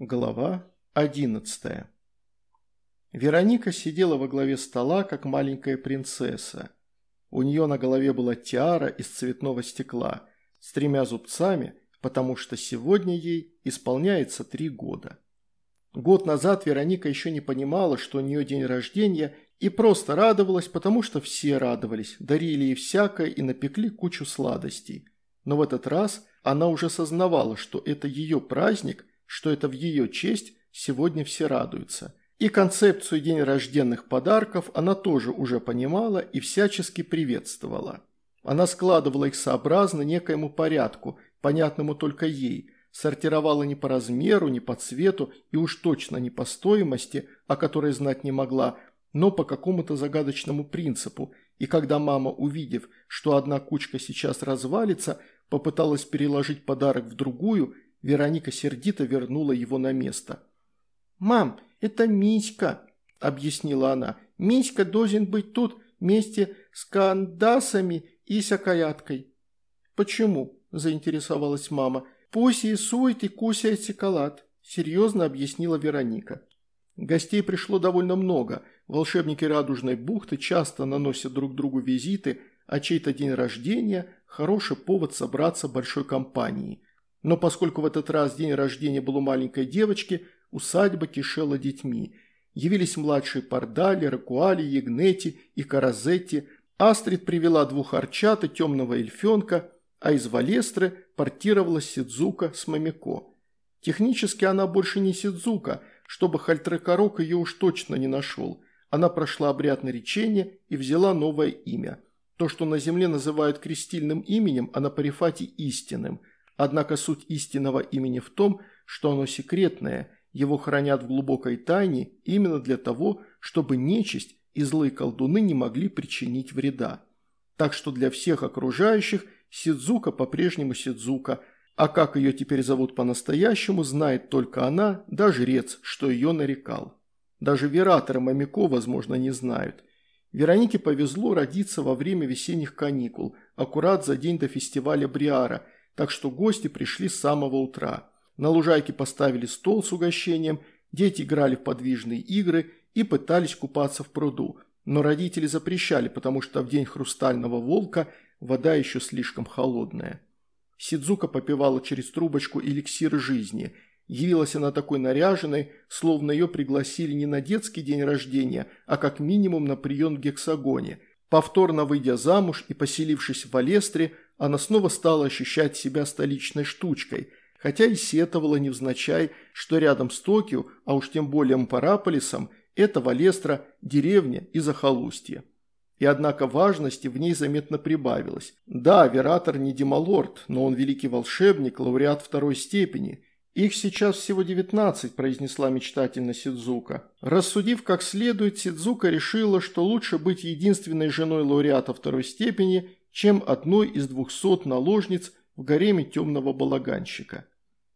Глава 11 Вероника сидела во главе стола, как маленькая принцесса. У нее на голове была тиара из цветного стекла с тремя зубцами, потому что сегодня ей исполняется три года. Год назад Вероника еще не понимала, что у нее день рождения, и просто радовалась, потому что все радовались, дарили ей всякое и напекли кучу сладостей. Но в этот раз она уже сознавала, что это ее праздник – что это в ее честь сегодня все радуются. И концепцию день рожденных подарков она тоже уже понимала и всячески приветствовала. Она складывала их сообразно некоему порядку, понятному только ей, сортировала не по размеру, не по цвету и уж точно не по стоимости, о которой знать не могла, но по какому-то загадочному принципу, и когда мама, увидев, что одна кучка сейчас развалится, попыталась переложить подарок в другую – Вероника сердито вернула его на место. «Мам, это Миська», – объяснила она. «Миська должен быть тут вместе с кандасами и сякаяткой». «Почему?» – заинтересовалась мама. «Пусть рисует и кусает шоколад», – серьезно объяснила Вероника. Гостей пришло довольно много. Волшебники Радужной бухты часто наносят друг другу визиты, а чей-то день рождения – хороший повод собраться большой компанией. Но поскольку в этот раз день рождения был у маленькой девочки, усадьба кишела детьми. Явились младшие Пардали, Ракуали, Ягнети и Каразетти. Астрид привела двух арчат и темного эльфенка, а из Валестры портировала Сидзука с Мамико. Технически она больше не Сидзука, чтобы Хальтрекорок ее уж точно не нашел. Она прошла обряд наречения и взяла новое имя. То, что на земле называют крестильным именем, а на Парифате истинным – Однако суть истинного имени в том, что оно секретное, его хранят в глубокой тайне именно для того, чтобы нечисть и злые колдуны не могли причинить вреда. Так что для всех окружающих Сидзука по-прежнему Сидзука, а как ее теперь зовут по-настоящему, знает только она, да жрец, что ее нарекал. Даже вераторы Мамико, возможно, не знают. Веронике повезло родиться во время весенних каникул, аккурат за день до фестиваля Бриара – так что гости пришли с самого утра. На лужайке поставили стол с угощением, дети играли в подвижные игры и пытались купаться в пруду, но родители запрещали, потому что в день хрустального волка вода еще слишком холодная. Сидзука попивала через трубочку эликсир жизни. Явилась она такой наряженной, словно ее пригласили не на детский день рождения, а как минимум на прием в гексагоне. Повторно выйдя замуж и поселившись в Валестре, она снова стала ощущать себя столичной штучкой, хотя и сетовала невзначай, что рядом с Токио, а уж тем более Мпараполисом, это Валестра – деревня и захолустье. И однако важности в ней заметно прибавилось. Да, Вератор не Демалорд, но он великий волшебник, лауреат второй степени. «Их сейчас всего девятнадцать», – произнесла мечтательно Сидзука. Рассудив как следует, Сидзука решила, что лучше быть единственной женой лауреата второй степени, чем одной из двухсот наложниц в гареме темного балаганщика.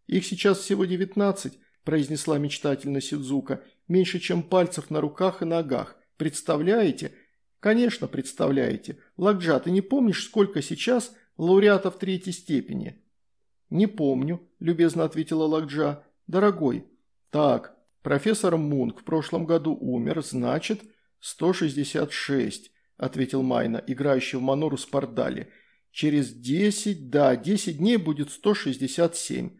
«Их сейчас всего девятнадцать», – произнесла мечтательно Сидзука, – «меньше, чем пальцев на руках и ногах. Представляете?» «Конечно, представляете. Лакджа, ты не помнишь, сколько сейчас лауреатов третьей степени?» «Не помню», – любезно ответила Лакджа. «Дорогой». «Так, профессор Мунк в прошлом году умер, значит, 166 ответил Майна, играющий в Манору Спардали. «Через десять, да, десять дней будет сто шестьдесят семь».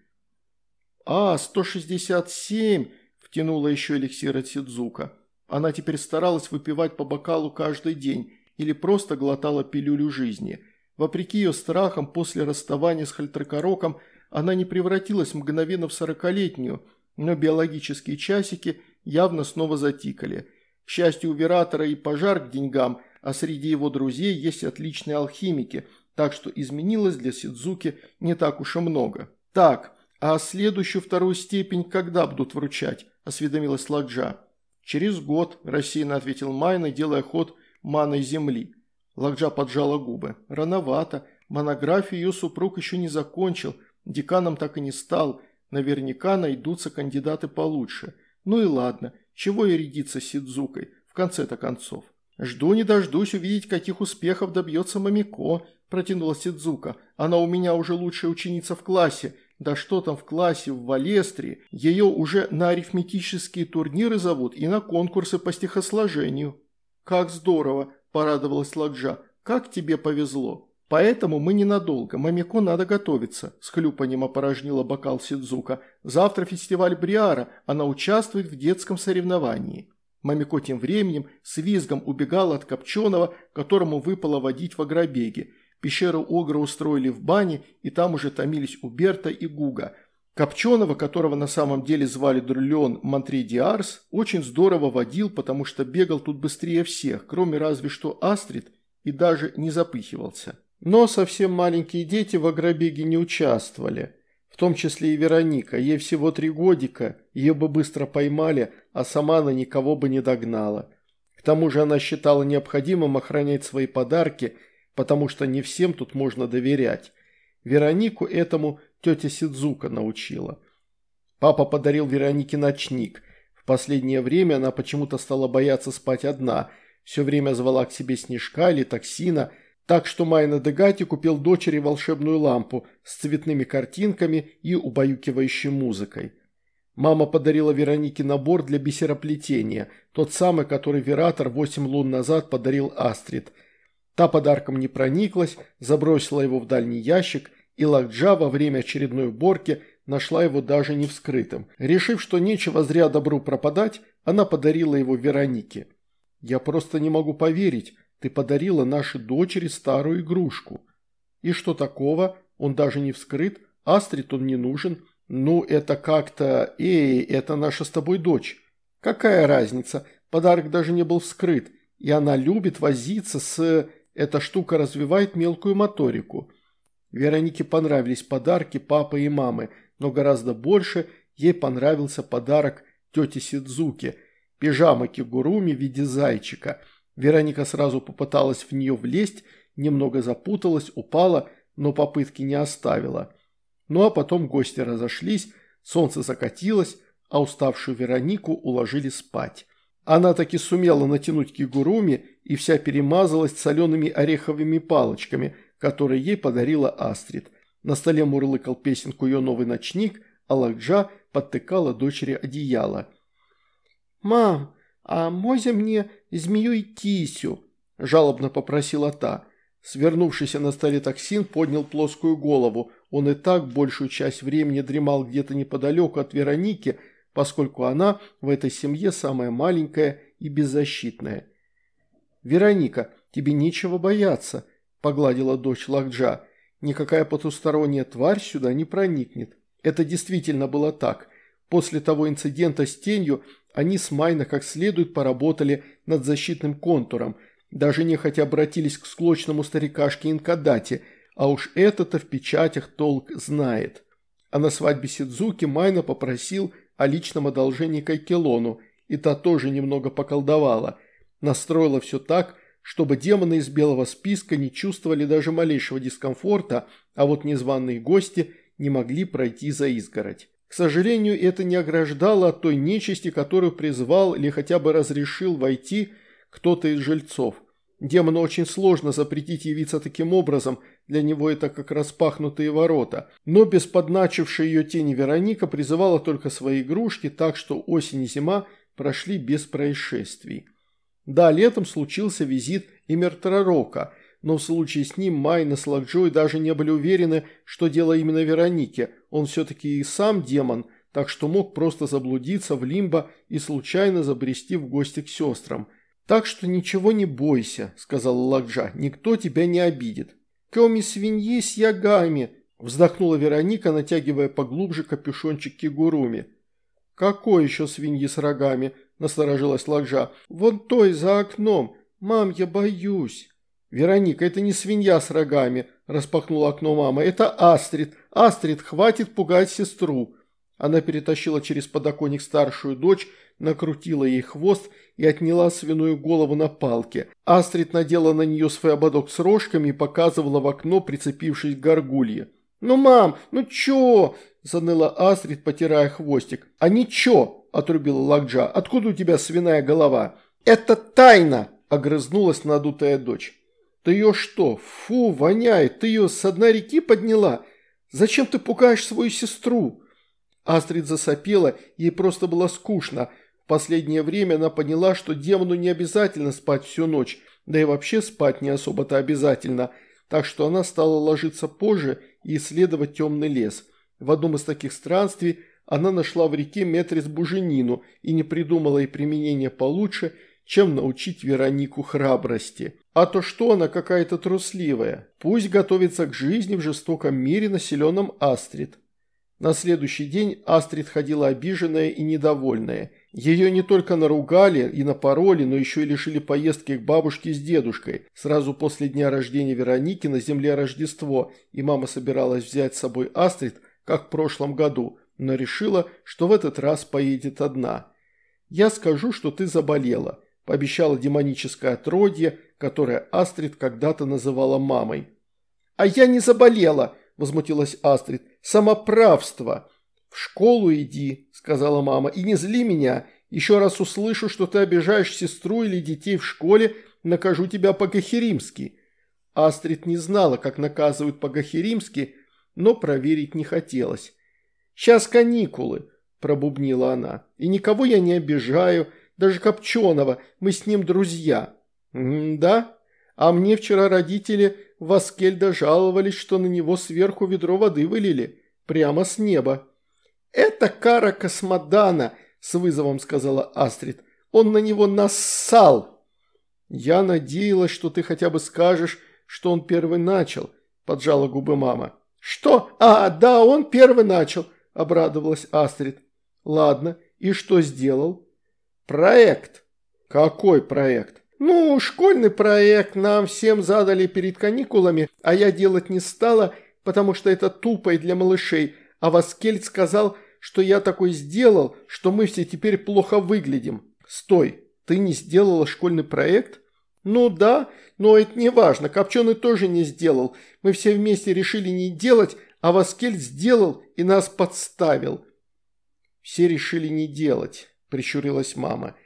«А, сто шестьдесят семь!» – втянула еще эликсира Сидзука. Она теперь старалась выпивать по бокалу каждый день или просто глотала пилюлю жизни. Вопреки ее страхам, после расставания с Хальтракороком она не превратилась мгновенно в сорокалетнюю, но биологические часики явно снова затикали. К счастью, у Вератора и пожар к деньгам – а среди его друзей есть отличные алхимики, так что изменилось для Сидзуки не так уж и много. «Так, а следующую вторую степень когда будут вручать?» – осведомилась Ладжа. «Через год», – рассеянно ответил Майна, делая ход маной земли. Ладжа поджала губы. «Рановато. Монографию ее супруг еще не закончил. Деканом так и не стал. Наверняка найдутся кандидаты получше. Ну и ладно. Чего и рядиться с Сидзукой, в конце-то концов?» «Жду не дождусь увидеть, каких успехов добьется Мамико», – протянула Сидзука. «Она у меня уже лучшая ученица в классе, Да что там в классе, в Валестре, ее уже на арифметические турниры зовут и на конкурсы по стихосложению. Как здорово, порадовалась Ладжа, как тебе повезло. Поэтому мы ненадолго, Мамико надо готовиться, с хлюпанием опорожнила бокал Сидзука. Завтра фестиваль Бриара, она участвует в детском соревновании. Мамико тем временем с визгом убегала от Копченого, которому выпало водить в агробеге. Пещеру Огра устроили в бане, и там уже томились Уберта и Гуга. Копченого, которого на самом деле звали Друлен Монтридиарс, очень здорово водил, потому что бегал тут быстрее всех, кроме разве что Астрид, и даже не запыхивался. Но совсем маленькие дети в агробеге не участвовали, в том числе и Вероника. Ей всего три годика, ее бы быстро поймали, а сама она никого бы не догнала. К тому же она считала необходимым охранять свои подарки – потому что не всем тут можно доверять. Веронику этому тетя Сидзука научила. Папа подарил Веронике ночник. В последнее время она почему-то стала бояться спать одна. Все время звала к себе снежка или токсина, так что Майна Дегати купил дочери волшебную лампу с цветными картинками и убаюкивающей музыкой. Мама подарила Веронике набор для бисероплетения, тот самый, который Вератор восемь лун назад подарил Астрид – Та подарком не прониклась, забросила его в дальний ящик, и Лакджа во время очередной уборки нашла его даже не вскрытым. Решив, что нечего зря добру пропадать, она подарила его Веронике. «Я просто не могу поверить, ты подарила нашей дочери старую игрушку». «И что такого? Он даже не вскрыт, Астрид он не нужен. Ну, это как-то... Эй, это наша с тобой дочь. Какая разница? Подарок даже не был вскрыт, и она любит возиться с...» Эта штука развивает мелкую моторику. Веронике понравились подарки папы и мамы, но гораздо больше ей понравился подарок тети Сидзуки – пижама кигуруми в виде зайчика. Вероника сразу попыталась в нее влезть, немного запуталась, упала, но попытки не оставила. Ну а потом гости разошлись, солнце закатилось, а уставшую Веронику уложили спать. Она таки сумела натянуть кигуруми и вся перемазалась солеными ореховыми палочками, которые ей подарила Астрид. На столе мурлыкал песенку ее новый ночник, а Лакджа подтыкала дочери одеяло. «Мам, а мозя мне змею и кисю?» – жалобно попросила та. Свернувшийся на столе токсин поднял плоскую голову. Он и так большую часть времени дремал где-то неподалеку от Вероники – поскольку она в этой семье самая маленькая и беззащитная. «Вероника, тебе нечего бояться», – погладила дочь Лакджа. «Никакая потусторонняя тварь сюда не проникнет». Это действительно было так. После того инцидента с тенью они с Майна как следует поработали над защитным контуром, даже нехотя обратились к склочному старикашке Инкадате, а уж это-то в печатях толк знает. А на свадьбе Сидзуки Майна попросил о личном одолжении Кайкелону, и та тоже немного поколдовала. Настроила все так, чтобы демоны из белого списка не чувствовали даже малейшего дискомфорта, а вот незваные гости не могли пройти за изгородь. К сожалению, это не ограждало от той нечисти, которую призвал или хотя бы разрешил войти кто-то из жильцов. Демону очень сложно запретить явиться таким образом, для него это как распахнутые ворота. Но без ее тени Вероника призывала только свои игрушки, так что осень и зима прошли без происшествий. Да, летом случился визит и Мертрарока, но в случае с ним Майна с Лакджой даже не были уверены, что дело именно Веронике. Он все-таки и сам демон, так что мог просто заблудиться в лимбо и случайно забрести в гости к сестрам – «Так что ничего не бойся», – сказала Ладжа, – «никто тебя не обидит». «Кроме свиньи с ягами», – вздохнула Вероника, натягивая поглубже капюшончик кигуруми. «Какой еще свиньи с рогами?» – насторожилась Ладжа. «Вон той, за окном. Мам, я боюсь». «Вероника, это не свинья с рогами», – распахнула окно мама. «Это Астрид. Астрид, хватит пугать сестру». Она перетащила через подоконник старшую дочь, накрутила ей хвост и отняла свиную голову на палке. Астрид надела на нее свой ободок с рожками и показывала в окно, прицепившись к горгулье. «Ну, мам, ну чё?» – заныла Астрид, потирая хвостик. «А ничего!» – отрубила Лакджа. «Откуда у тебя свиная голова?» «Это тайна!» – огрызнулась надутая дочь. «Ты ее что? Фу, воняет! Ты ее с одной реки подняла?» Зачем ты пугаешь свою сестру?» Астрид засопела, ей просто было скучно. В последнее время она поняла, что демону не обязательно спать всю ночь, да и вообще спать не особо-то обязательно, так что она стала ложиться позже и исследовать темный лес. В одном из таких странствий она нашла в реке Метрис буженину и не придумала и применения получше, чем научить Веронику храбрости. А то что она какая-то трусливая. Пусть готовится к жизни в жестоком мире, населенном Астрид. На следующий день Астрид ходила обиженная и недовольная. Ее не только наругали и напороли, но еще и лишили поездки к бабушке с дедушкой. Сразу после дня рождения Вероники на земле Рождество, и мама собиралась взять с собой Астрид, как в прошлом году, но решила, что в этот раз поедет одна. «Я скажу, что ты заболела», – пообещала демоническое отродье, которое Астрид когда-то называла мамой. «А я не заболела!» – возмутилась Астрид. «Самоправство!» «В школу иди», – сказала мама, – «и не зли меня. Еще раз услышу, что ты обижаешь сестру или детей в школе, накажу тебя по-гахеримски». Астрид не знала, как наказывают по-гахеримски, но проверить не хотелось. «Сейчас каникулы», – пробубнила она, – «и никого я не обижаю, даже Копченого, мы с ним друзья». «Да? А мне вчера родители в Аскельда жаловались, что на него сверху ведро воды вылили, прямо с неба». «Это кара космодана», – с вызовом сказала Астрид. «Он на него нассал». «Я надеялась, что ты хотя бы скажешь, что он первый начал», – поджала губы мама. «Что? А, да, он первый начал», – обрадовалась Астрид. «Ладно, и что сделал?» «Проект». «Какой проект?» «Ну, школьный проект нам всем задали перед каникулами, а я делать не стала, потому что это тупо и для малышей, а Васкельд сказал, что я такой сделал, что мы все теперь плохо выглядим. Стой, ты не сделала школьный проект? Ну да, но это не важно, Копченый тоже не сделал. Мы все вместе решили не делать, а Васкельд сделал и нас подставил. Все решили не делать, прищурилась мама.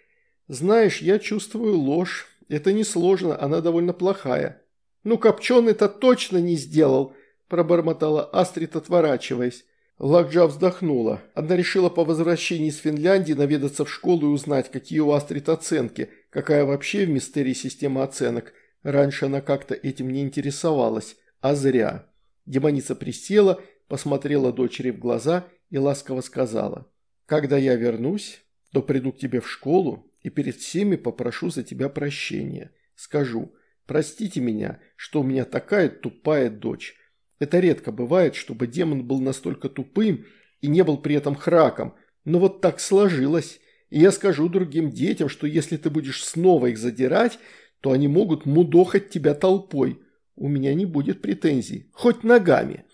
Знаешь, я чувствую ложь. Это несложно, она довольно плохая. Ну, Копченый-то точно не сделал, пробормотала Астрид, отворачиваясь. Лакджа вздохнула. Она решила по возвращении из Финляндии наведаться в школу и узнать, какие у Астрид оценки, какая вообще в мистерии система оценок. Раньше она как-то этим не интересовалась, а зря. Демоница присела, посмотрела дочери в глаза и ласково сказала. «Когда я вернусь, то приду к тебе в школу и перед всеми попрошу за тебя прощения. Скажу, простите меня, что у меня такая тупая дочь». Это редко бывает, чтобы демон был настолько тупым и не был при этом храком, но вот так сложилось. И я скажу другим детям, что если ты будешь снова их задирать, то они могут мудохать тебя толпой. У меня не будет претензий, хоть ногами.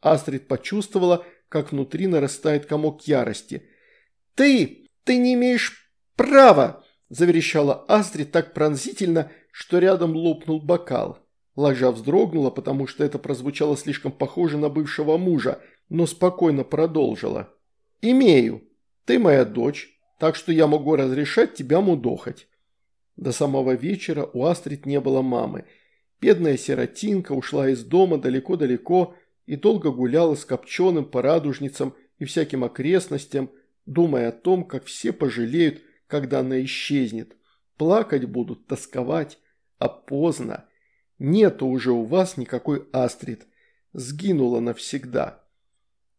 Астрид почувствовала, как внутри нарастает комок ярости. «Ты! Ты не имеешь права!» – заверещала Астрид так пронзительно, что рядом лопнул бокал. Ложа вздрогнула, потому что это прозвучало слишком похоже на бывшего мужа, но спокойно продолжила. «Имею. Ты моя дочь, так что я могу разрешать тебя мудохать». До самого вечера у Астрид не было мамы. Бедная сиротинка ушла из дома далеко-далеко и долго гуляла с копченым по радужницам и всяким окрестностям, думая о том, как все пожалеют, когда она исчезнет. Плакать будут, тосковать, а поздно. Нету уже у вас никакой Астрид. Сгинула навсегда.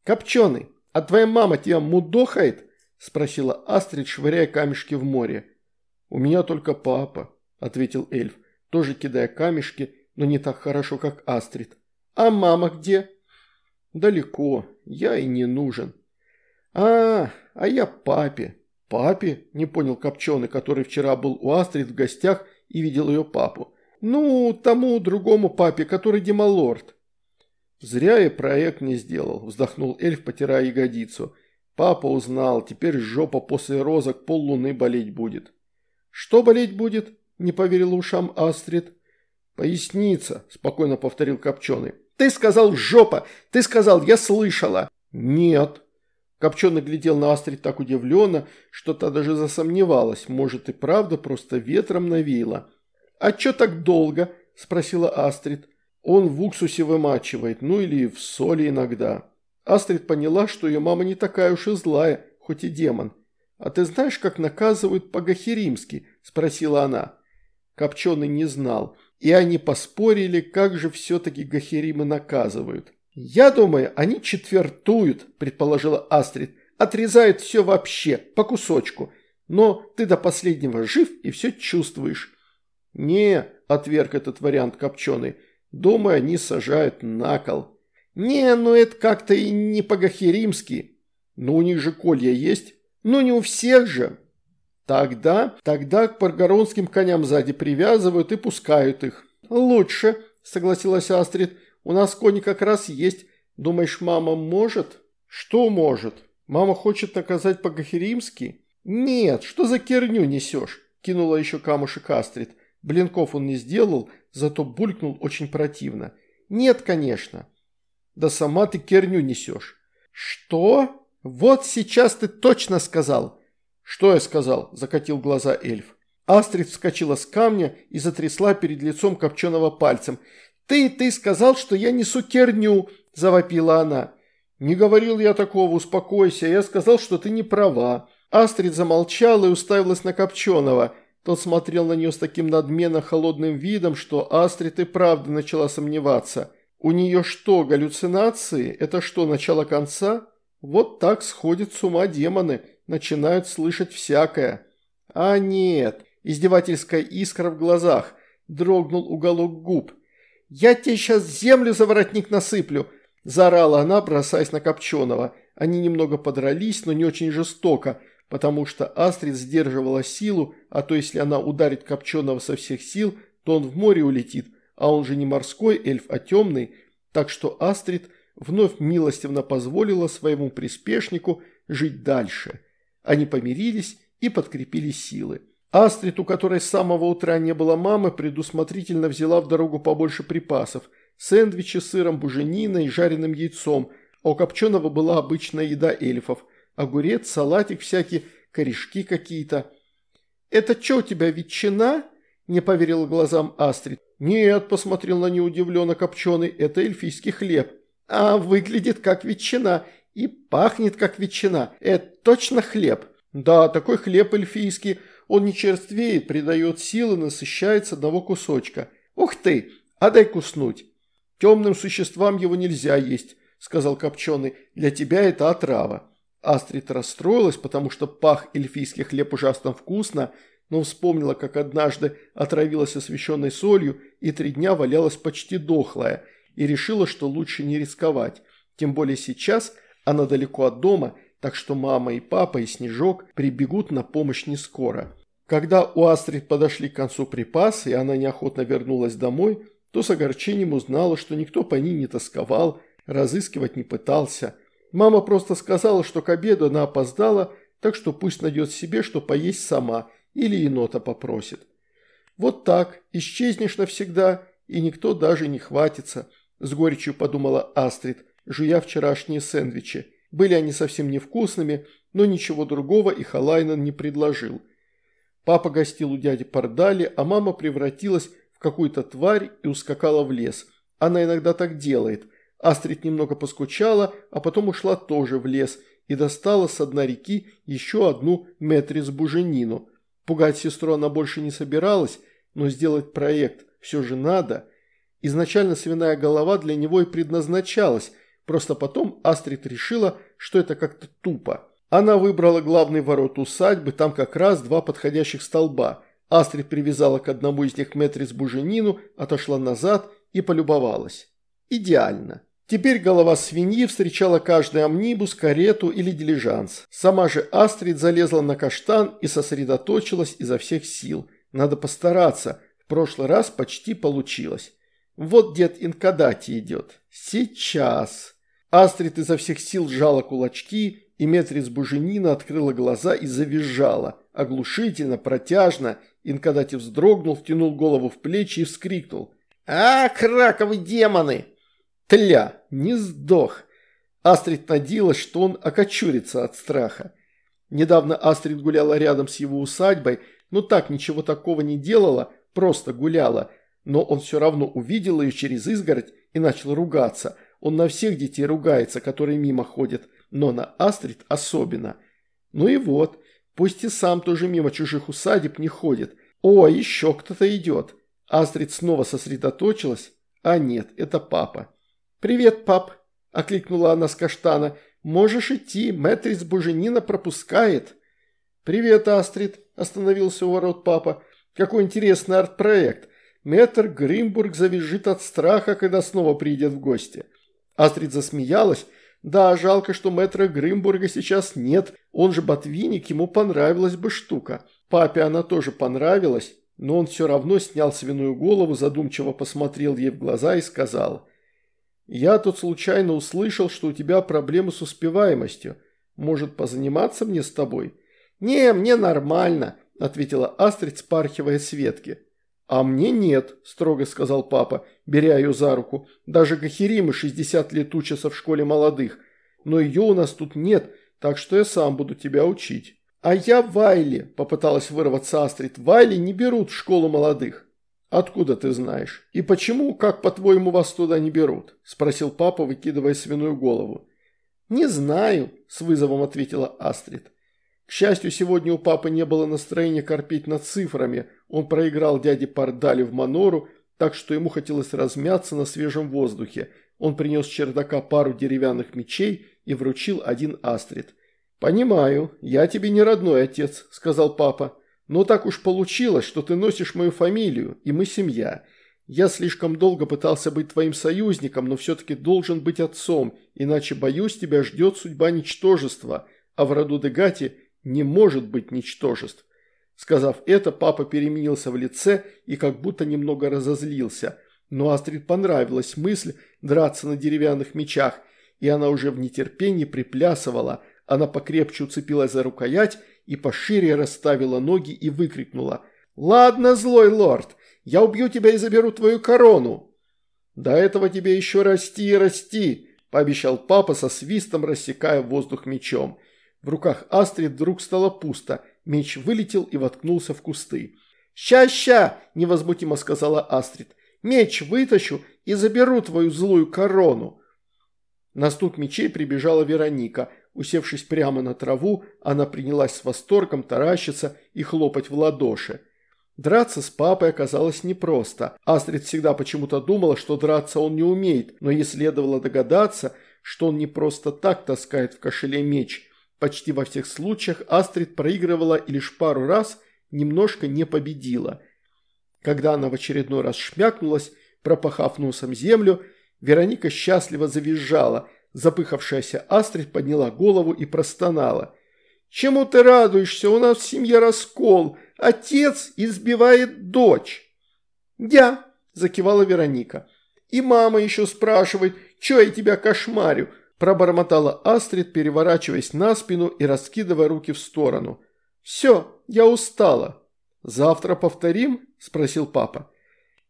Копченый, а твоя мама тебя мудохает? Спросила Астрид, швыряя камешки в море. У меня только папа, ответил эльф, тоже кидая камешки, но не так хорошо, как Астрид. А мама где? Далеко, я и не нужен. А, а я папе. Папе? Не понял Копченый, который вчера был у Астрид в гостях и видел ее папу. «Ну, тому другому папе, который демалорд». «Зря я проект не сделал», – вздохнул эльф, потирая ягодицу. «Папа узнал, теперь жопа после розок поллуны болеть будет». «Что болеть будет?» – не поверил ушам Астрид. «Поясница», – спокойно повторил Копченый. «Ты сказал жопа! Ты сказал, я слышала!» «Нет». Копченый глядел на Астрид так удивленно, что та даже засомневалась, может и правда просто ветром навеяло. «А чё так долго?» – спросила Астрид. Он в уксусе вымачивает, ну или в соли иногда. Астрид поняла, что ее мама не такая уж и злая, хоть и демон. «А ты знаешь, как наказывают по-гахеримски?» – спросила она. Копченый не знал, и они поспорили, как же все-таки гахеримы наказывают. «Я думаю, они четвертуют», – предположила Астрид. «Отрезают все вообще, по кусочку. Но ты до последнего жив и все чувствуешь». «Не», – отверг этот вариант Копченый, – «думаю, они сажают на кол». «Не, ну это как-то и не по-гахеримски». «Ну у них же колья есть». «Ну не у всех же». «Тогда, тогда к паргоронским коням сзади привязывают и пускают их». «Лучше», – согласилась Астрид. «У нас кони как раз есть. Думаешь, мама может?» «Что может? Мама хочет наказать по-гахеримски?» «Нет, что за керню несешь?» – кинула еще камушек Астрид. Блинков он не сделал, зато булькнул очень противно. «Нет, конечно». Да сама ты керню несешь». «Что? Вот сейчас ты точно сказал». «Что я сказал?» – закатил глаза эльф. Астрид вскочила с камня и затрясла перед лицом копченого пальцем. «Ты, ты сказал, что я несу керню!» – завопила она. «Не говорил я такого, успокойся, я сказал, что ты не права». Астрид замолчала и уставилась на Копченого. Тот смотрел на нее с таким надменно холодным видом, что Астрид и правда начала сомневаться. У нее что, галлюцинации? Это что, начало конца? Вот так сходят с ума демоны, начинают слышать всякое. А нет, издевательская искра в глазах, дрогнул уголок губ. «Я тебе сейчас землю за воротник насыплю!» – заорала она, бросаясь на Копченого. Они немного подрались, но не очень жестоко, потому что Астрид сдерживала силу, а то если она ударит Копченого со всех сил, то он в море улетит, а он же не морской эльф, а темный, так что Астрид вновь милостивно позволила своему приспешнику жить дальше. Они помирились и подкрепили силы. Астрид, у которой с самого утра не было мамы, предусмотрительно взяла в дорогу побольше припасов. Сэндвичи с сыром бужениной и жареным яйцом, а у Копченого была обычная еда эльфов. Огурец, салатик всякие, корешки какие-то. «Это что у тебя, ветчина?» – не поверил глазам Астрид. «Нет», – посмотрел на неудивленно копченый, – «это эльфийский хлеб». «А выглядит как ветчина и пахнет как ветчина. Это точно хлеб?» «Да, такой хлеб эльфийский. Он не черствеет, придает силы, насыщается одного кусочка. Ух ты, а дай куснуть». «Темным существам его нельзя есть», – сказал копченый. «Для тебя это отрава». Астрид расстроилась, потому что пах эльфийский хлеб ужасно вкусно, но вспомнила, как однажды отравилась освещенной солью и три дня валялась почти дохлая, и решила, что лучше не рисковать. Тем более сейчас она далеко от дома, так что мама и папа и Снежок прибегут на помощь не скоро. Когда у Астрид подошли к концу припасы, и она неохотно вернулась домой, то с огорчением узнала, что никто по ней не тосковал, разыскивать не пытался. Мама просто сказала, что к обеду она опоздала, так что пусть найдет себе, что поесть сама – или енота попросит. Вот так, исчезнешь навсегда, и никто даже не хватится, с горечью подумала Астрид, жуя вчерашние сэндвичи. Были они совсем невкусными, но ничего другого и Халайнен не предложил. Папа гостил у дяди Пардали, а мама превратилась в какую-то тварь и ускакала в лес. Она иногда так делает. Астрид немного поскучала, а потом ушла тоже в лес и достала с дна реки еще одну метрис буженину – Пугать сестру она больше не собиралась, но сделать проект все же надо. Изначально свиная голова для него и предназначалась, просто потом Астрид решила, что это как-то тупо. Она выбрала главный ворот усадьбы, там как раз два подходящих столба. Астрид привязала к одному из них метрис буженину, отошла назад и полюбовалась. Идеально. Теперь голова свиньи встречала каждый амнибус, карету или дилижанс. Сама же Астрид залезла на каштан и сосредоточилась изо всех сил. Надо постараться. В прошлый раз почти получилось. Вот дед Инкадати идет. Сейчас. Астрид изо всех сил сжала кулачки, и Метрис Буженина открыла глаза и завизжала. Оглушительно, протяжно. Инкадати вздрогнул, втянул голову в плечи и вскрикнул. «А, краковы демоны!» Тля, не сдох. Астрид надеялась, что он окочурится от страха. Недавно Астрид гуляла рядом с его усадьбой, но так ничего такого не делала, просто гуляла. но он все равно увидел ее через изгородь и начал ругаться. Он на всех детей ругается, которые мимо ходят, но на Астрид особенно. Ну и вот, пусть и сам тоже мимо чужих усадеб не ходит. О, еще кто-то идет. Астрид снова сосредоточилась. А нет, это папа. «Привет, пап!» – окликнула она с каштана. «Можешь идти, Мэтрис Буженина пропускает». «Привет, Астрид!» – остановился у ворот папа. «Какой интересный арт-проект. Мэтр Гримбург завизжит от страха, когда снова придет в гости». Астрид засмеялась. «Да, жалко, что мэтра Гримбурга сейчас нет. Он же ботвинник, ему понравилась бы штука. Папе она тоже понравилась, но он все равно снял свиную голову, задумчиво посмотрел ей в глаза и сказал, «Я тут случайно услышал, что у тебя проблемы с успеваемостью. Может, позаниматься мне с тобой?» «Не, мне нормально», – ответила Астрид, спархивая с ветки. «А мне нет», – строго сказал папа, беря ее за руку. «Даже Гахиримы 60 лет учатся в школе молодых. Но ее у нас тут нет, так что я сам буду тебя учить». «А я Вайли», – попыталась вырваться Астрид. «Вайли не берут в школу молодых». «Откуда ты знаешь? И почему, как по-твоему, вас туда не берут?» – спросил папа, выкидывая свиную голову. «Не знаю», – с вызовом ответила Астрид. К счастью, сегодня у папы не было настроения корпеть над цифрами. Он проиграл дяде Пардали в Манору, так что ему хотелось размяться на свежем воздухе. Он принес чердака пару деревянных мечей и вручил один Астрид. «Понимаю, я тебе не родной отец», – сказал папа. «Но так уж получилось, что ты носишь мою фамилию, и мы семья. Я слишком долго пытался быть твоим союзником, но все-таки должен быть отцом, иначе, боюсь, тебя ждет судьба ничтожества, а в роду Дегати не может быть ничтожеств». Сказав это, папа переменился в лице и как будто немного разозлился. Но Астрид понравилась мысль драться на деревянных мечах, и она уже в нетерпении приплясывала – она покрепче уцепилась за рукоять и пошире расставила ноги и выкрикнула «Ладно, злой лорд, я убью тебя и заберу твою корону!» «До этого тебе еще расти и расти!» – пообещал папа со свистом, рассекая воздух мечом. В руках Астрид вдруг стало пусто, меч вылетел и воткнулся в кусты. «Ща-ща!» – невозмутимо сказала Астрид. «Меч вытащу и заберу твою злую корону!» На стук мечей прибежала Вероника. Усевшись прямо на траву, она принялась с восторгом таращиться и хлопать в ладоши. Драться с папой оказалось непросто. Астрид всегда почему-то думала, что драться он не умеет, но ей следовало догадаться, что он не просто так таскает в кошеле меч. Почти во всех случаях Астрид проигрывала и лишь пару раз немножко не победила. Когда она в очередной раз шмякнулась, пропахав носом землю, Вероника счастливо завизжала – Запыхавшаяся Астрид подняла голову и простонала. «Чему ты радуешься? У нас в семье раскол. Отец избивает дочь». «Я», – закивала Вероника. «И мама еще спрашивает, что я тебя кошмарю?» – пробормотала Астрид, переворачиваясь на спину и раскидывая руки в сторону. «Все, я устала». «Завтра повторим?» – спросил папа.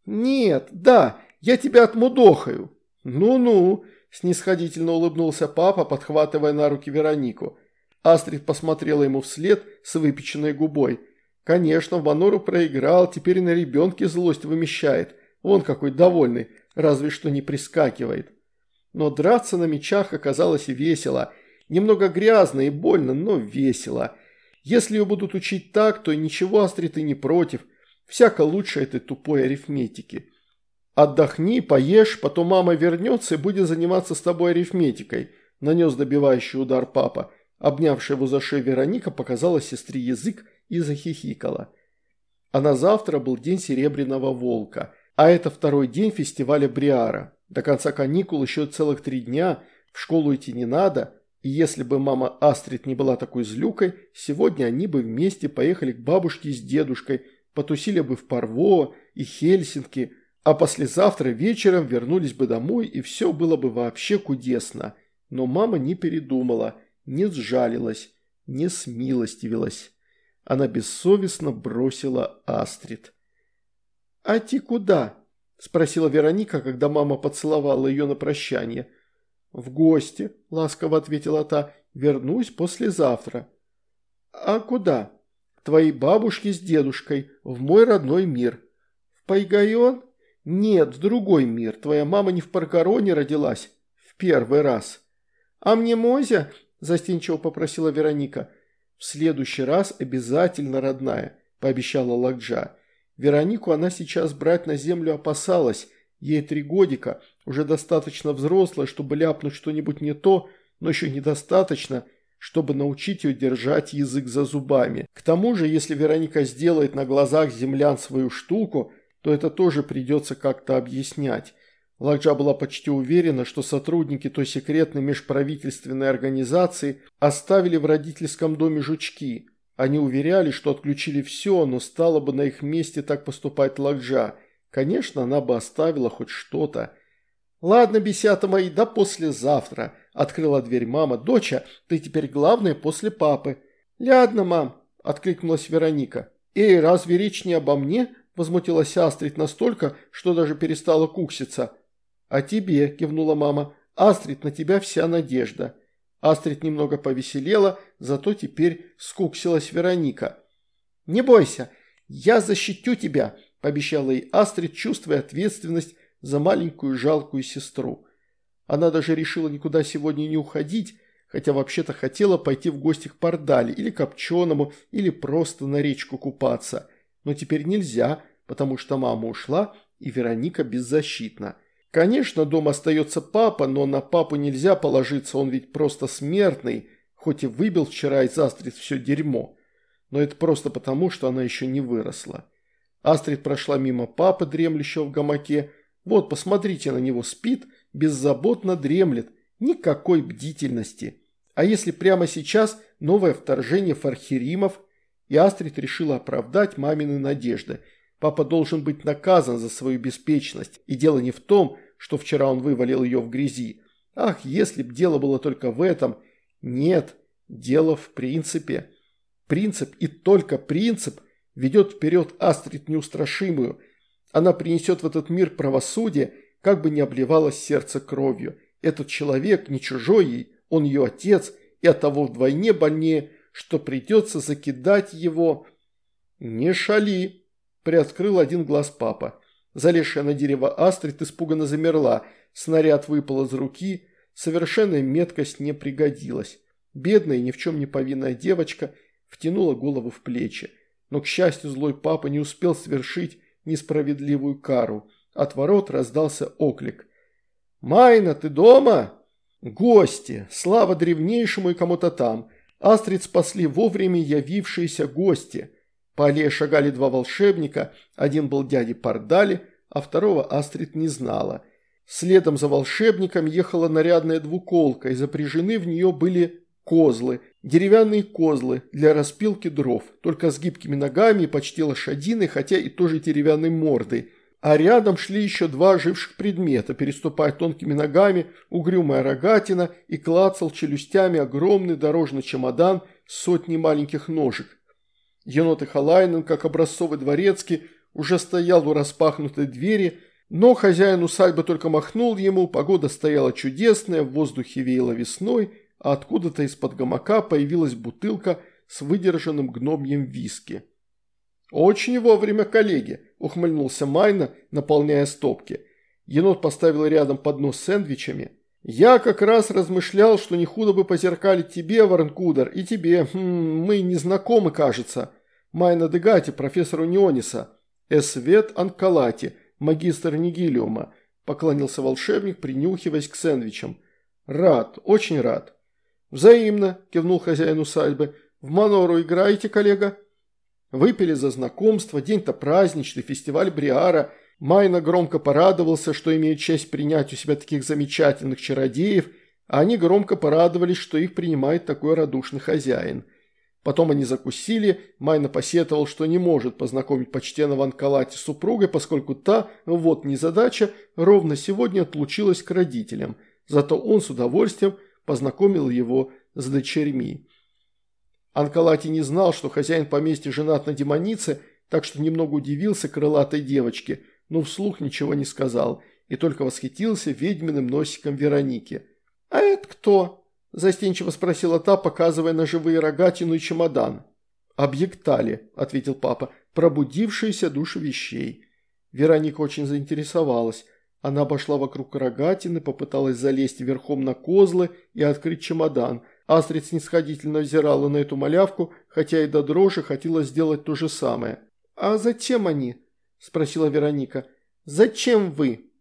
«Нет, да, я тебя отмудохаю». «Ну-ну», снисходительно улыбнулся папа, подхватывая на руки Веронику. Астрид посмотрела ему вслед с выпеченной губой. Конечно, в Манору проиграл, теперь на ребенке злость вымещает. Вон какой довольный, разве что не прискакивает. Но драться на мечах оказалось весело. Немного грязно и больно, но весело. Если ее будут учить так, то ничего Астрид и не против. Всяко лучше этой тупой арифметики. «Отдохни, поешь, потом мама вернется и будет заниматься с тобой арифметикой», нанес добивающий удар папа. Обнявшая его за шею Вероника показала сестре язык и захихикала. А на завтра был день Серебряного Волка, а это второй день фестиваля Бриара. До конца каникул еще целых три дня, в школу идти не надо, и если бы мама Астрид не была такой злюкой, сегодня они бы вместе поехали к бабушке с дедушкой, потусили бы в Парво и Хельсинки – а послезавтра вечером вернулись бы домой, и все было бы вообще кудесно. Но мама не передумала, не сжалилась, не смилостивилась. Она бессовестно бросила Астрид. «А ты куда?» – спросила Вероника, когда мама поцеловала ее на прощание. «В гости», – ласково ответила та, – «вернусь послезавтра». «А куда?» «Твоей бабушке с дедушкой, в мой родной мир». «В Пайгайон?» «Нет, в другой мир. Твоя мама не в Паргароне родилась. В первый раз». «А мне Мозя?» – застенчиво попросила Вероника. «В следующий раз обязательно, родная», – пообещала Лакджа. Веронику она сейчас брать на землю опасалась. Ей три годика, уже достаточно взрослая, чтобы ляпнуть что-нибудь не то, но еще недостаточно, чтобы научить ее держать язык за зубами. К тому же, если Вероника сделает на глазах землян свою штуку, то это тоже придется как-то объяснять. Лакджа была почти уверена, что сотрудники той секретной межправительственной организации оставили в родительском доме жучки. Они уверяли, что отключили все, но стало бы на их месте так поступать Лакджа. Конечно, она бы оставила хоть что-то. «Ладно, бесята мои, да послезавтра», – открыла дверь мама. «Доча, ты теперь главная после папы». «Ладно, мам», – откликнулась Вероника. «Эй, разве речь не обо мне?» – возмутилась Астрид настолько, что даже перестала кукситься. «А тебе», – кивнула мама, – «Астрид, на тебя вся надежда». Астрид немного повеселела, зато теперь скуксилась Вероника. «Не бойся, я защитю тебя», – пообещала ей Астрид, чувствуя ответственность за маленькую жалкую сестру. Она даже решила никуда сегодня не уходить, хотя вообще-то хотела пойти в гости к Пардали или Копченому, или просто на речку купаться. Но теперь нельзя, потому что мама ушла, и Вероника беззащитна. Конечно, дома остается папа, но на папу нельзя положиться, он ведь просто смертный, хоть и выбил вчера из Астрид все дерьмо. Но это просто потому, что она еще не выросла. Астрид прошла мимо папы, дремлющего в гамаке, вот, посмотрите на него, спит, беззаботно дремлет, никакой бдительности. А если прямо сейчас новое вторжение фархеримов, и Астрид решила оправдать мамины надежды. Папа должен быть наказан за свою беспечность, и дело не в том, что вчера он вывалил ее в грязи. Ах, если б дело было только в этом. Нет, дело в принципе. Принцип и только принцип ведет вперед Астрид неустрашимую – она принесет в этот мир правосудие, как бы ни обливалось сердце кровью. Этот человек не чужой ей, он ее отец, и от того вдвойне больнее, что придется закидать его. «Не шали!» – приоткрыл один глаз папа. Залезшая на дерево Астрид испуганно замерла, снаряд выпал из руки, совершенная меткость не пригодилась. Бедная, ни в чем не повинная девочка втянула голову в плечи. Но, к счастью, злой папа не успел свершить несправедливую кару. От ворот раздался оклик. «Майна, ты дома?» «Гости! Слава древнейшему и кому-то там!» Астрид спасли вовремя явившиеся гости. По аллее шагали два волшебника, один был дяди Пардали, а второго Астрид не знала. Следом за волшебником ехала нарядная двуколка, и запряжены в нее были козлы, деревянные козлы для распилки дров, только с гибкими ногами и почти лошадиной, хотя и тоже деревянной мордой. А рядом шли еще два оживших предмета, переступая тонкими ногами, угрюмая рогатина и клацал челюстями огромный дорожный чемодан с сотней маленьких ножек. Енот и Халайнен, как образцовый дворецкий, уже стоял у распахнутой двери, но хозяин усадьбы только махнул ему, погода стояла чудесная, в воздухе веяло весной – а откуда-то из-под гамака появилась бутылка с выдержанным гномьем виски. «Очень вовремя, коллеги!» – ухмыльнулся Майна, наполняя стопки. Енот поставил рядом поднос с сэндвичами. «Я как раз размышлял, что не худо бы позеркалить тебе, Варнкудер, и тебе. Хм, мы не знакомы, кажется. Майна Дегати, профессору Неониса. Эсвет Анкалати, магистр Нигилиума», – поклонился волшебник, принюхиваясь к сэндвичам. «Рад, очень рад». «Взаимно», – кивнул хозяин усадьбы. «В Манору играете, коллега?» Выпили за знакомство, день-то праздничный, фестиваль Бриара. Майна громко порадовался, что имеет честь принять у себя таких замечательных чародеев, а они громко порадовались, что их принимает такой радушный хозяин. Потом они закусили, Майна посетовал, что не может познакомить почтенного Анкалати с супругой, поскольку та, вот незадача, ровно сегодня отлучилась к родителям. Зато он с удовольствием – познакомил его с дочерьми. Анкалати не знал, что хозяин поместья женат на демонице, так что немного удивился крылатой девочке, но вслух ничего не сказал и только восхитился ведьминым носиком Вероники. «А это кто?» – застенчиво спросила та, показывая на живые рогатину и чемодан. «Объектали», – ответил папа, – «пробудившиеся души вещей». Вероника очень заинтересовалась. Она обошла вокруг рогатины, попыталась залезть верхом на козлы и открыть чемодан. Астрид снисходительно взирала на эту малявку, хотя и до дрожи хотела сделать то же самое. «А зачем они?» – спросила Вероника. «Зачем вы?»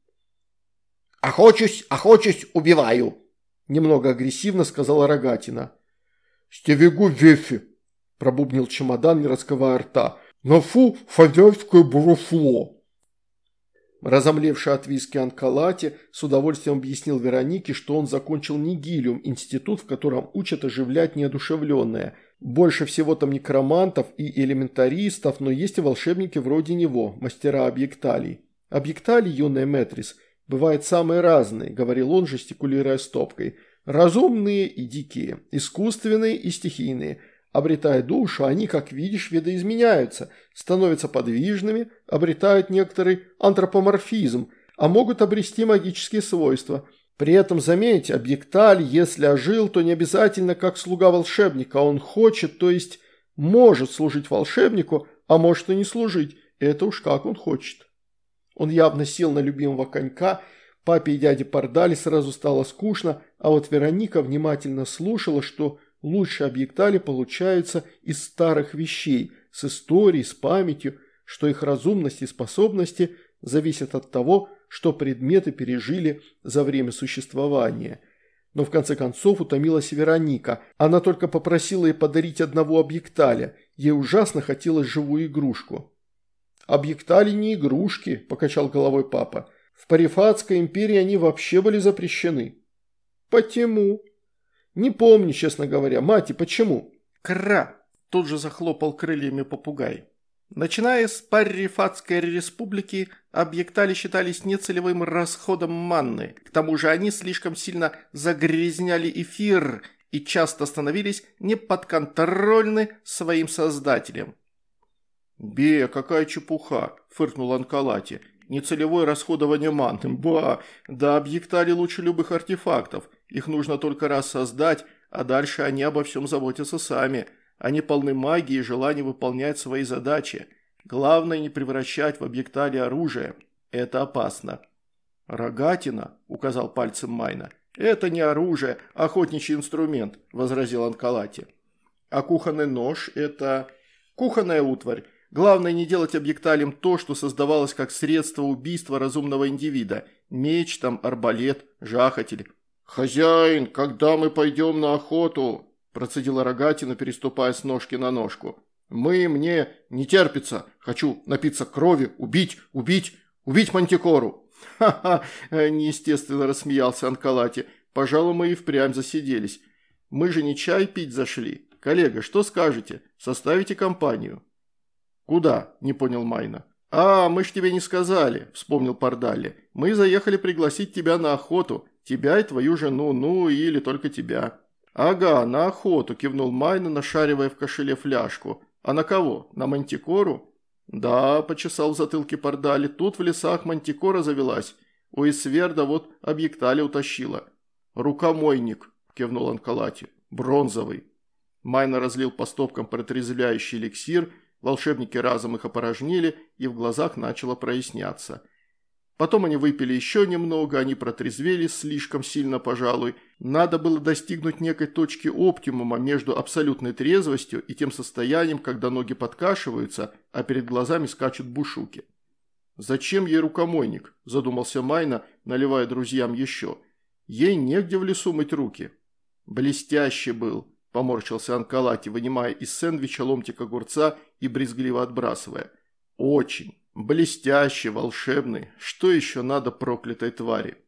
«Охочусь, охочусь, убиваю!» – немного агрессивно сказала Рогатина. «Стевегу вефи!» – пробубнил чемодан, не раскрывая рта. «На фу хозяйское буруфло!» Разомлевший от виски Анкалати с удовольствием объяснил Веронике, что он закончил Нигилиум, институт, в котором учат оживлять неодушевленное. Больше всего там некромантов и элементаристов, но есть и волшебники вроде него, мастера объекталий. Объекталий, юная Метрис, бывают самые разные, говорил он, жестикулируя стопкой. Разумные и дикие, искусственные и стихийные – Обретая душу, они, как видишь, видоизменяются, становятся подвижными, обретают некоторый антропоморфизм, а могут обрести магические свойства. При этом, заметьте, объекталь, если ожил, то не обязательно как слуга волшебника, он хочет, то есть может служить волшебнику, а может и не служить, это уж как он хочет. Он явно сел на любимого конька, папе и дяде Пардали сразу стало скучно, а вот Вероника внимательно слушала, что Лучше объектали получаются из старых вещей, с историей, с памятью, что их разумность и способности зависят от того, что предметы пережили за время существования. Но в конце концов утомилась Вероника. Она только попросила ей подарить одного объекталя. Ей ужасно хотелось живую игрушку. «Объектали не игрушки», – покачал головой папа. «В Парифатской империи они вообще были запрещены». «Почему?» «Не помню, честно говоря. Мать, и почему?» «Кра!» – тут же захлопал крыльями попугай. Начиная с Паррифатской республики, объектали считались нецелевым расходом манны. К тому же они слишком сильно загрязняли эфир и часто становились неподконтрольны своим создателям. «Бе, какая чепуха!» – фыркнул Анкалати. «Нецелевое расходование манны. Ба! Да объектали лучше любых артефактов. Их нужно только раз создать, а дальше они обо всем заботятся сами. Они полны магии и желания выполнять свои задачи. Главное не превращать в объектали оружие. Это опасно. «Рогатина», – указал пальцем Майна. «Это не оружие, а охотничий инструмент», – возразил Анкалати. «А кухонный нож – это...» «Кухонная утварь. Главное не делать объекталем то, что создавалось как средство убийства разумного индивида. Меч, там, арбалет, жахатель. «Хозяин, когда мы пойдем на охоту?» – процедила Рогатина, переступая с ножки на ножку. «Мы, мне не терпится. Хочу напиться крови, убить, убить, убить Мантикору!» «Ха-ха!» – неестественно рассмеялся Анкалати. «Пожалуй, мы и впрямь засиделись. Мы же не чай пить зашли. Коллега, что скажете? Составите компанию?» «Куда?» – не понял Майна. «А, мы ж тебе не сказали», – вспомнил Пардалли. «Мы заехали пригласить тебя на охоту. Тебя и твою жену, ну или только тебя». «Ага, на охоту», – кивнул Майна, нашаривая в кошеле фляжку. «А на кого? На мантикору?» «Да», – почесал в затылке Пардали, – «тут в лесах мантикора завелась. У Исверда вот объектали утащила». «Рукомойник», – кивнул Анкалати, – «бронзовый». Майна разлил по стопкам протрезвляющий эликсир, волшебники разом их опорожнили, и в глазах начало проясняться – Потом они выпили еще немного, они протрезвели слишком сильно, пожалуй. Надо было достигнуть некой точки оптимума между абсолютной трезвостью и тем состоянием, когда ноги подкашиваются, а перед глазами скачут бушуки. «Зачем ей рукомойник?» – задумался Майна, наливая друзьям еще. «Ей негде в лесу мыть руки». «Блестящий был», – поморщился Анкалати, вынимая из сэндвича ломтик огурца и брезгливо отбрасывая. «Очень». Блестящий, волшебный. Что еще надо проклятой твари?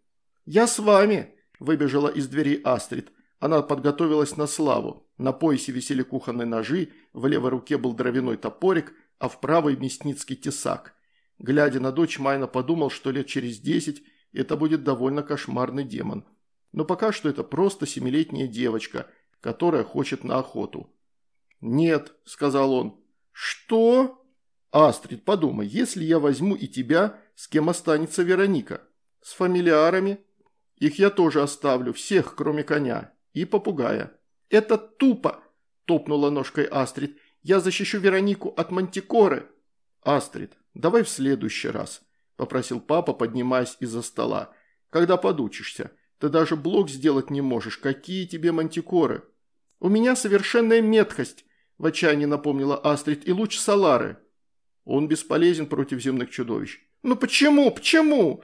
«Я с вами!» – выбежала из двери Астрид. Она подготовилась на славу. На поясе висели кухонные ножи, в левой руке был дровяной топорик, а в правой – мясницкий тесак. Глядя на дочь, Майна подумал, что лет через десять это будет довольно кошмарный демон. Но пока что это просто семилетняя девочка, которая хочет на охоту. «Нет», – сказал он. «Что?» «Астрид, подумай, если я возьму и тебя, с кем останется Вероника? С фамилиарами? Их я тоже оставлю, всех, кроме коня. И попугая». «Это тупо!» – топнула ножкой Астрид. «Я защищу Веронику от мантикоры». «Астрид, давай в следующий раз. попросил папа, поднимаясь из-за стола. «Когда подучишься? Ты даже блок сделать не можешь. Какие тебе мантикоры?» «У меня совершенная меткость», – в отчаянии напомнила Астрид, – «и луч Салары». «Он бесполезен против земных чудовищ». «Ну почему? Почему?»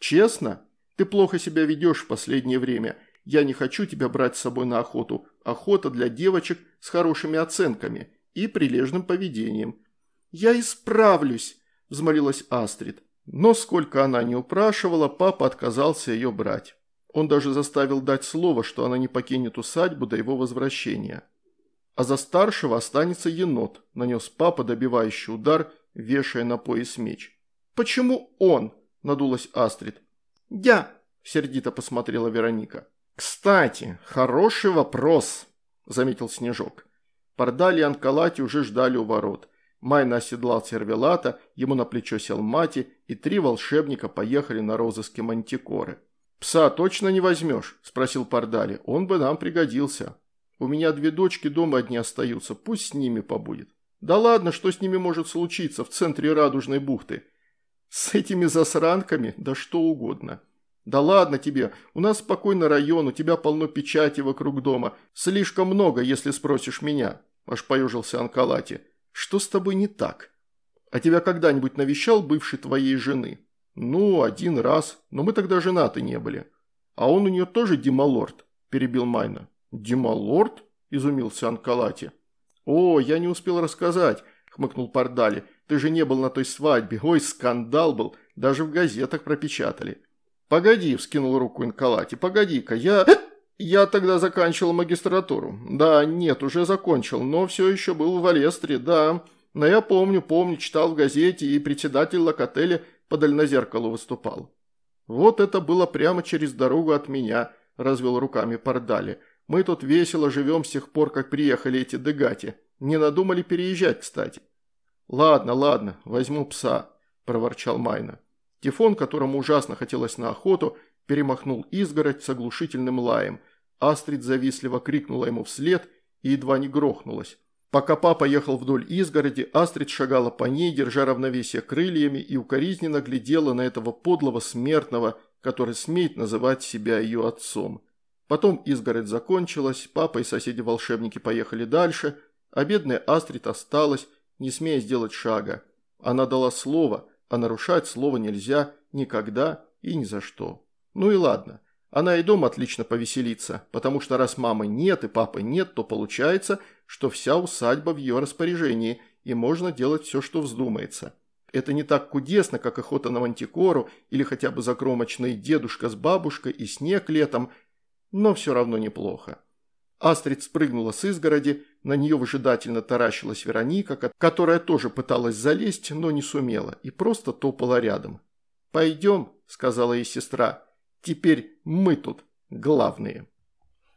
«Честно? Ты плохо себя ведешь в последнее время. Я не хочу тебя брать с собой на охоту. Охота для девочек с хорошими оценками и прилежным поведением». «Я исправлюсь», – взмолилась Астрид. Но сколько она не упрашивала, папа отказался ее брать. Он даже заставил дать слово, что она не покинет усадьбу до его возвращения. А за старшего останется енот, нанес папа добивающий удар, вешая на пояс меч. «Почему он?» – надулась Астрид. «Я!» – сердито посмотрела Вероника. «Кстати, хороший вопрос», – заметил Снежок. Пардали и Анкалати уже ждали у ворот. Майна оседлал сервелата, ему на плечо сел мати, и три волшебника поехали на розыски мантикоры. «Пса точно не возьмешь?» – спросил Пардали. «Он бы нам пригодился. У меня две дочки дома одни остаются, пусть с ними побудет». «Да ладно, что с ними может случиться в центре Радужной бухты?» «С этими засранками? Да что угодно». «Да ладно тебе, у нас спокойный район, у тебя полно печати вокруг дома. Слишком много, если спросишь меня», – аж поежился Анкалати. Что с тобой не так? А тебя когда-нибудь навещал бывший твоей жены? Ну, один раз, но мы тогда женаты не были. А он у нее тоже Дималорд, перебил Майна. Дималорд? Изумился Анкалати. О, я не успел рассказать, хмыкнул Пардали. Ты же не был на той свадьбе. Ой, скандал был, даже в газетах пропечатали. Погоди, вскинул руку Анкалати, погоди-ка, я... «Я тогда заканчивал магистратуру. Да, нет, уже закончил, но все еще был в Валестре, да. Но я помню, помню, читал в газете, и председатель локотеля по дальнозеркалу выступал». «Вот это было прямо через дорогу от меня», – развел руками Пардали. «Мы тут весело живем с тех пор, как приехали эти дегати. Не надумали переезжать, кстати». «Ладно, ладно, возьму пса», – проворчал Майна. Тифон, которому ужасно хотелось на охоту, перемахнул изгородь с оглушительным лаем – Астрид завистливо крикнула ему вслед и едва не грохнулась. Пока папа ехал вдоль изгороди, Астрид шагала по ней, держа равновесие крыльями и укоризненно глядела на этого подлого смертного, который смеет называть себя ее отцом. Потом изгородь закончилась, папа и соседи-волшебники поехали дальше, а бедная Астрид осталась, не смея сделать шага. Она дала слово, а нарушать слово нельзя никогда и ни за что. Ну и ладно. Она и дома отлично повеселится, потому что раз мамы нет и папы нет, то получается, что вся усадьба в ее распоряжении, и можно делать все, что вздумается. Это не так кудесно, как охота на мантикору или хотя бы закромочный дедушка с бабушкой и снег летом, но все равно неплохо. Астрид спрыгнула с изгороди, на нее выжидательно таращилась Вероника, которая тоже пыталась залезть, но не сумела, и просто топала рядом. «Пойдем», – сказала ей сестра, – Теперь мы тут главные.